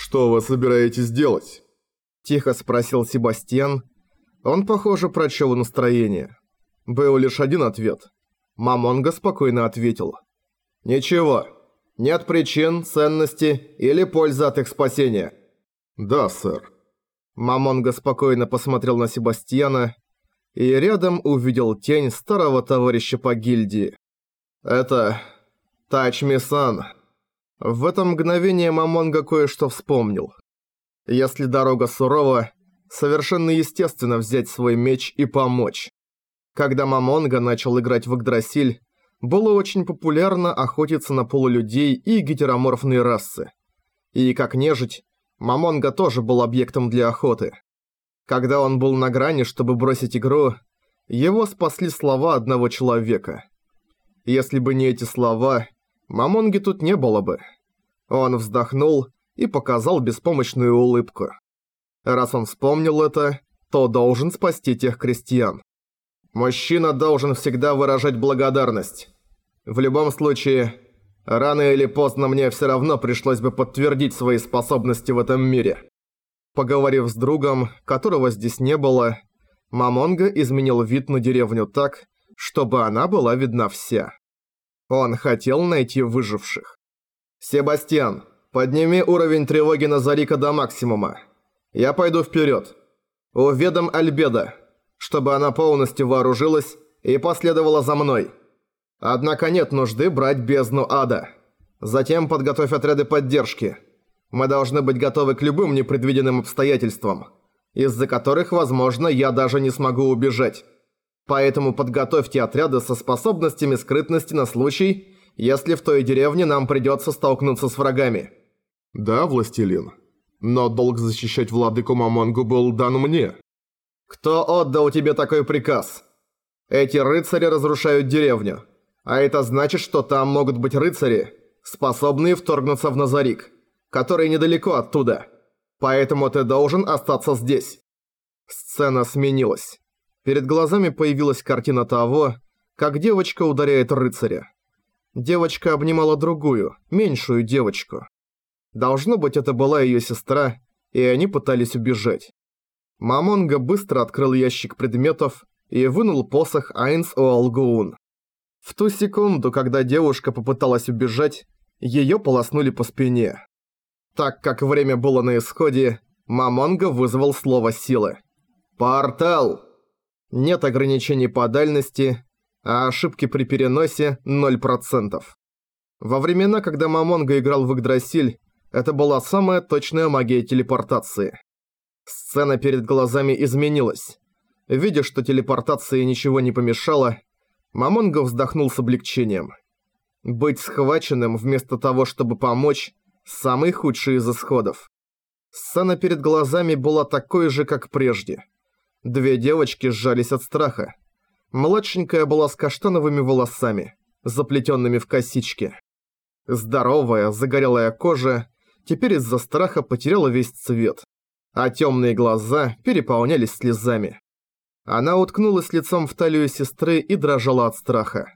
«Что вы собираетесь делать?» Тихо спросил Себастьян. Он, похоже, прочел настроение. Был лишь один ответ. Мамонга спокойно ответил. «Ничего. Нет причин, ценности или пользы от их спасения». «Да, сэр». Мамонга спокойно посмотрел на Себастьяна и рядом увидел тень старого товарища по гильдии. «Это... Тачми-сан». В это мгновение Мамонга кое-что вспомнил. Если дорога сурова, совершенно естественно взять свой меч и помочь. Когда Мамонга начал играть в Игдрасиль, было очень популярно охотиться на полулюдей и гетероморфные расы. И как нежить, Мамонга тоже был объектом для охоты. Когда он был на грани, чтобы бросить игру, его спасли слова одного человека. Если бы не эти слова, Мамонги тут не было бы. Он вздохнул и показал беспомощную улыбку. Раз он вспомнил это, то должен спасти тех крестьян. Мужчина должен всегда выражать благодарность. В любом случае, рано или поздно мне все равно пришлось бы подтвердить свои способности в этом мире. Поговорив с другом, которого здесь не было, Мамонга изменил вид на деревню так, чтобы она была видна вся. Он хотел найти выживших. «Себастьян, подними уровень тревоги Назарика до максимума. Я пойду вперед. Уведом Альбеда, чтобы она полностью вооружилась и последовала за мной. Однако нет нужды брать бездну ада. Затем подготовь отряды поддержки. Мы должны быть готовы к любым непредвиденным обстоятельствам, из-за которых, возможно, я даже не смогу убежать». Поэтому подготовьте отряды со способностями скрытности на случай, если в той деревне нам придется столкнуться с врагами». «Да, властелин. Но долг защищать владыку Мамонгу был дан мне». «Кто отдал тебе такой приказ? Эти рыцари разрушают деревню. А это значит, что там могут быть рыцари, способные вторгнуться в Назарик, который недалеко оттуда. Поэтому ты должен остаться здесь». Сцена сменилась. Перед глазами появилась картина того, как девочка ударяет рыцаря. Девочка обнимала другую, меньшую девочку. Должно быть, это была ее сестра, и они пытались убежать. Мамонга быстро открыл ящик предметов и вынул посох Айнс Оалгуун. В ту секунду, когда девушка попыталась убежать, ее полоснули по спине. Так как время было на исходе, Мамонга вызвал слово силы. «Портал!» Нет ограничений по дальности, а ошибки при переносе 0%. Во времена, когда Мамонга играл в Игдрасиль, это была самая точная магия телепортации. Сцена перед глазами изменилась. Видя, что телепортации ничего не помешало, Мамонга вздохнул с облегчением. Быть схваченным вместо того, чтобы помочь – самый худший из исходов. Сцена перед глазами была такой же, как прежде – Две девочки сжались от страха. Младшенькая была с каштановыми волосами, заплетенными в косички. Здоровая, загорелая кожа теперь из-за страха потеряла весь цвет, а темные глаза переполнялись слезами. Она уткнулась лицом в талию сестры и дрожала от страха.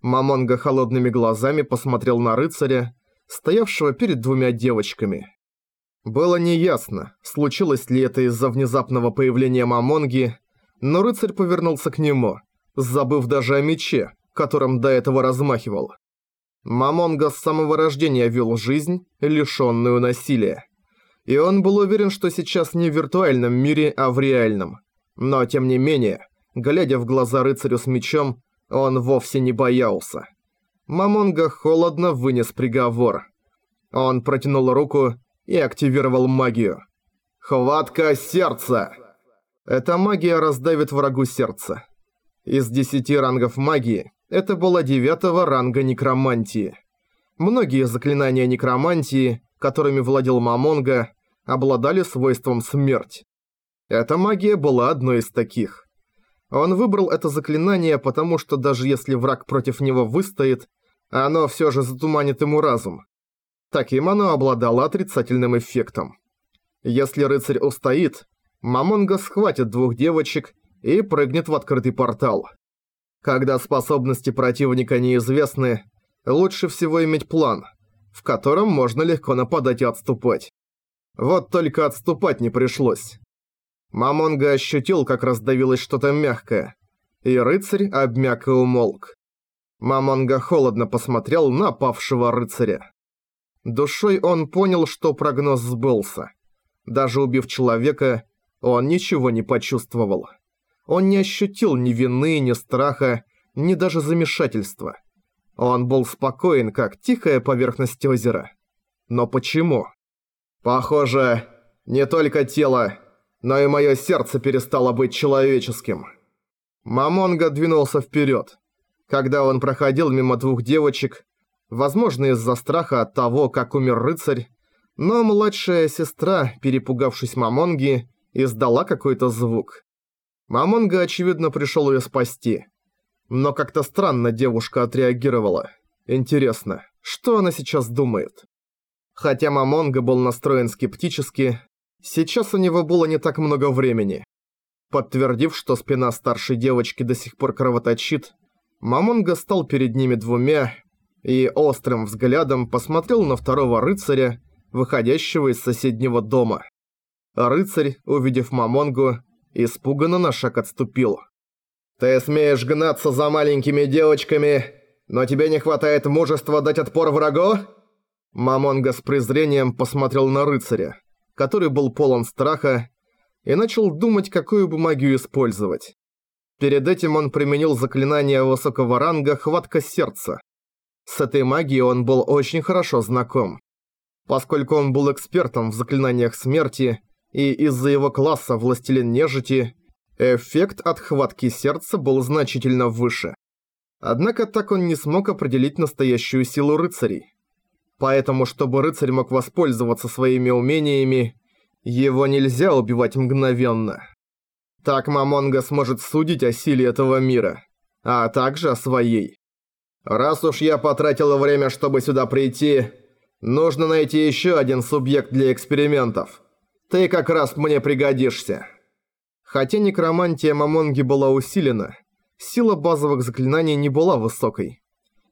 Мамонга холодными глазами посмотрел на рыцаря, стоявшего перед двумя девочками. Было неясно, случилось ли это из-за внезапного появления Мамонги, но рыцарь повернулся к нему, забыв даже о мече, которым до этого размахивал. Мамонга с самого рождения вел жизнь, лишённую насилия. И он был уверен, что сейчас не в виртуальном мире, а в реальном. Но тем не менее, глядя в глаза рыцарю с мечом, он вовсе не боялся. Мамонга холодно вынес приговор. Он протянул руку и активировал магию. Хватка сердца! Эта магия раздавит врагу сердце. Из десяти рангов магии это было девятого ранга некромантии. Многие заклинания некромантии, которыми владел Мамонга, обладали свойством смерть. Эта магия была одной из таких. Он выбрал это заклинание, потому что даже если враг против него выстоит, оно все же затуманит ему разум. Таким оно обладало отрицательным эффектом. Если рыцарь устоит, Мамонга схватит двух девочек и прыгнет в открытый портал. Когда способности противника неизвестны, лучше всего иметь план, в котором можно легко нападать и отступать. Вот только отступать не пришлось. Мамонга ощутил, как раздавилось что-то мягкое, и рыцарь обмяк и умолк. Мамонга холодно посмотрел на павшего рыцаря. Душой он понял, что прогноз сбылся. Даже убив человека, он ничего не почувствовал. Он не ощутил ни вины, ни страха, ни даже замешательства. Он был спокоен, как тихая поверхность озера. Но почему? Похоже, не только тело, но и мое сердце перестало быть человеческим. Мамонга двинулся вперед. Когда он проходил мимо двух девочек, возможно из-за страха от того, как умер рыцарь, но младшая сестра, перепугавшись Мамонги, издала какой-то звук. Мамонга, очевидно, пришел ее спасти. Но как-то странно девушка отреагировала. Интересно, что она сейчас думает? Хотя Мамонга был настроен скептически, сейчас у него было не так много времени. Подтвердив, что спина старшей девочки до сих пор кровоточит, Мамонга стал перед ними двумя и острым взглядом посмотрел на второго рыцаря, выходящего из соседнего дома. Рыцарь, увидев Мамонгу, испуганно на шаг отступил. «Ты смеешь гнаться за маленькими девочками, но тебе не хватает мужества дать отпор врагу?» Мамонга с презрением посмотрел на рыцаря, который был полон страха, и начал думать, какую бы магию использовать. Перед этим он применил заклинание высокого ранга «Хватка сердца». С этой магией он был очень хорошо знаком. Поскольку он был экспертом в заклинаниях смерти, и из-за его класса «Властелин нежити», эффект от хватки сердца был значительно выше. Однако так он не смог определить настоящую силу рыцарей. Поэтому, чтобы рыцарь мог воспользоваться своими умениями, его нельзя убивать мгновенно. Так Мамонга сможет судить о силе этого мира, а также о своей. Раз уж я потратил время, чтобы сюда прийти, нужно найти еще один субъект для экспериментов. Ты как раз мне пригодишься. Хотя некромантия Мамонги была усилена, сила базовых заклинаний не была высокой.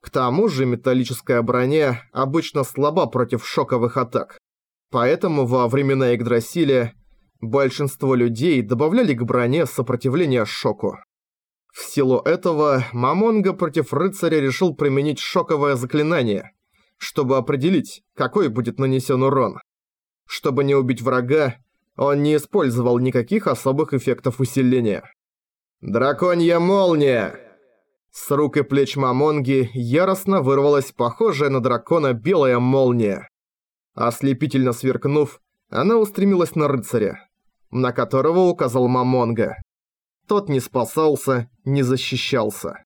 К тому же металлическая броня обычно слаба против шоковых атак. Поэтому во времена Игдрасиля большинство людей добавляли к броне сопротивление шоку. В силу этого Мамонга против рыцаря решил применить шоковое заклинание, чтобы определить, какой будет нанесен урон. Чтобы не убить врага, он не использовал никаких особых эффектов усиления. «Драконья молния!» С рук и плеч Мамонги яростно вырвалась похожая на дракона белая молния. Ослепительно сверкнув, она устремилась на рыцаря, на которого указал Мамонга. Тот не спасался, не защищался.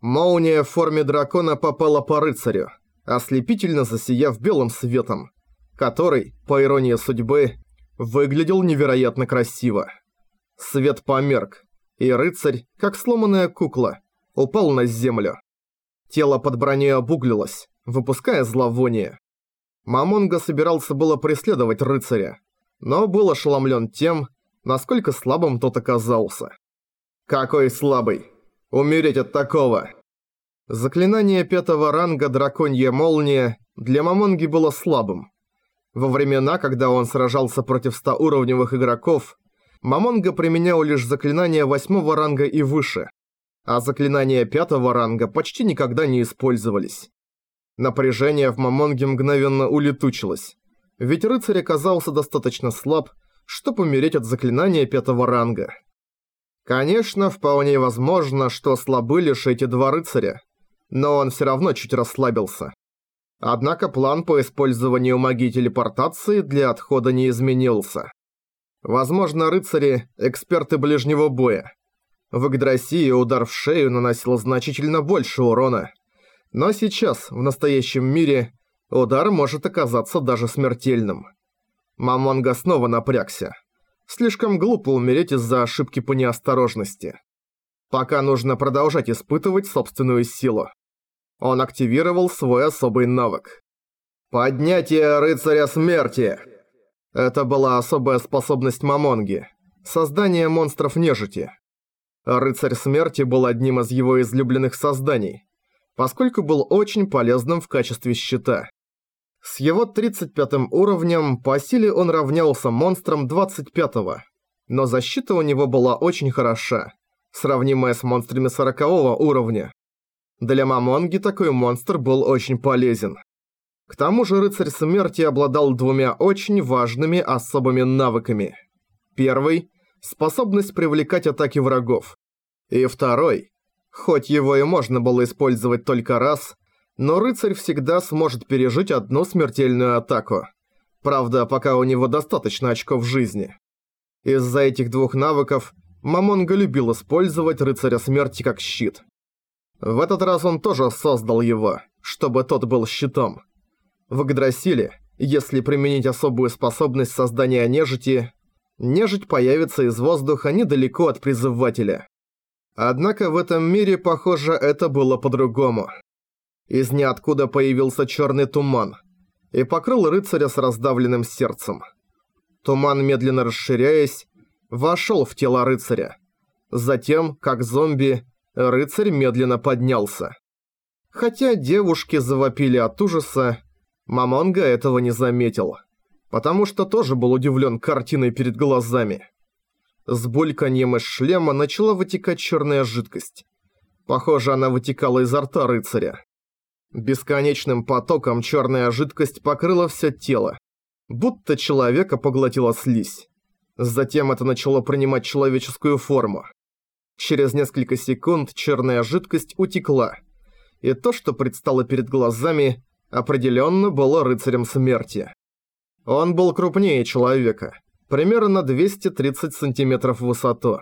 Молния в форме дракона попала по рыцарю, ослепительно засияв белым светом, который, по иронии судьбы, выглядел невероятно красиво. Свет померк, и рыцарь, как сломанная кукла, упал на землю. Тело под броней обуглилось, выпуская зловоние. Мамонга собирался было преследовать рыцаря, но был ошеломлен тем, насколько слабым тот оказался. «Какой слабый! Умереть от такого!» Заклинание пятого ранга «Драконья молния» для Мамонги было слабым. Во времена, когда он сражался против 100-уровневых игроков, Мамонга применял лишь заклинания восьмого ранга и выше – а заклинания пятого ранга почти никогда не использовались. Напряжение в Мамонге мгновенно улетучилось, ведь рыцарь оказался достаточно слаб, чтобы умереть от заклинания пятого ранга. Конечно, вполне возможно, что слабы лишь эти два рыцаря, но он все равно чуть расслабился. Однако план по использованию магии телепортации для отхода не изменился. Возможно, рыцари – эксперты ближнего боя, в Игдрасии удар в шею наносил значительно больше урона. Но сейчас, в настоящем мире, удар может оказаться даже смертельным. Мамонга снова напрягся. Слишком глупо умереть из-за ошибки по неосторожности. Пока нужно продолжать испытывать собственную силу. Он активировал свой особый навык. «Поднятие рыцаря смерти!» Это была особая способность Мамонги. Создание монстров нежити. Рыцарь Смерти был одним из его излюбленных созданий, поскольку был очень полезным в качестве щита. С его 35 уровнем по силе он равнялся монстрам 25-го, но защита у него была очень хороша, сравнимая с монстрами 40 уровня. Для Мамонги такой монстр был очень полезен. К тому же рыцарь смерти обладал двумя очень важными особыми навыками. Первый – способность привлекать атаки врагов. И второй – хоть его и можно было использовать только раз, но рыцарь всегда сможет пережить одну смертельную атаку. Правда, пока у него достаточно очков жизни. Из-за этих двух навыков Мамонга любил использовать рыцаря смерти как щит. В этот раз он тоже создал его, чтобы тот был щитом. В Игдрасиле, если применить особую способность создания нежити, нежить появится из воздуха недалеко от призывателя. Однако в этом мире, похоже, это было по-другому. Из ниоткуда появился черный туман и покрыл рыцаря с раздавленным сердцем. Туман, медленно расширяясь, вошел в тело рыцаря. Затем, как зомби, рыцарь медленно поднялся. Хотя девушки завопили от ужаса, Мамонга этого не заметил, потому что тоже был удивлен картиной перед глазами. С бульканьем из шлема начала вытекать черная жидкость. Похоже, она вытекала изо рта рыцаря. Бесконечным потоком черная жидкость покрыла все тело, будто человека поглотила слизь. Затем это начало принимать человеческую форму. Через несколько секунд черная жидкость утекла, и то, что предстало перед глазами, определенно было рыцарем смерти. Он был крупнее человека, примерно 230 сантиметров в высоту.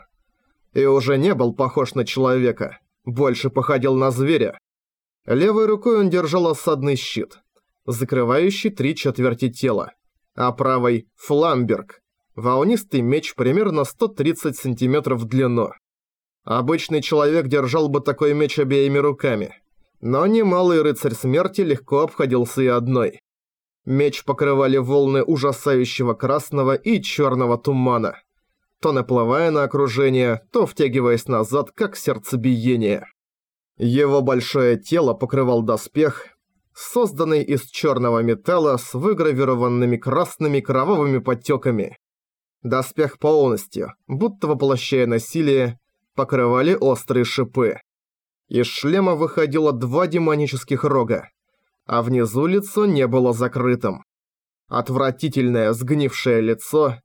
И уже не был похож на человека, больше походил на зверя, Левой рукой он держал осадный щит, закрывающий три четверти тела, а правой – фламберг, волнистый меч примерно 130 сантиметров в длину. Обычный человек держал бы такой меч обеими руками, но немалый рыцарь смерти легко обходился и одной. Меч покрывали волны ужасающего красного и черного тумана, то наплывая на окружение, то втягиваясь назад, как сердцебиение. Его большое тело покрывал доспех, созданный из черного металла с выгравированными красными кровавыми подтеками. Доспех полностью, будто воплощая насилие, покрывали острые шипы. Из шлема выходило два демонических рога, а внизу лицо не было закрытым. Отвратительное сгнившее лицо,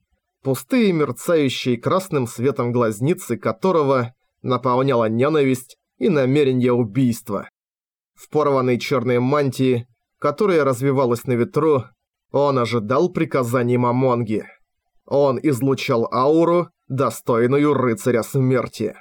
пустые мерцающие красным светом глазницы которого наполняла ненависть, и намерение убийства. В порванной черной мантии, которая развивалась на ветру, он ожидал приказаний Мамонги. Он излучал ауру, достойную рыцаря смерти.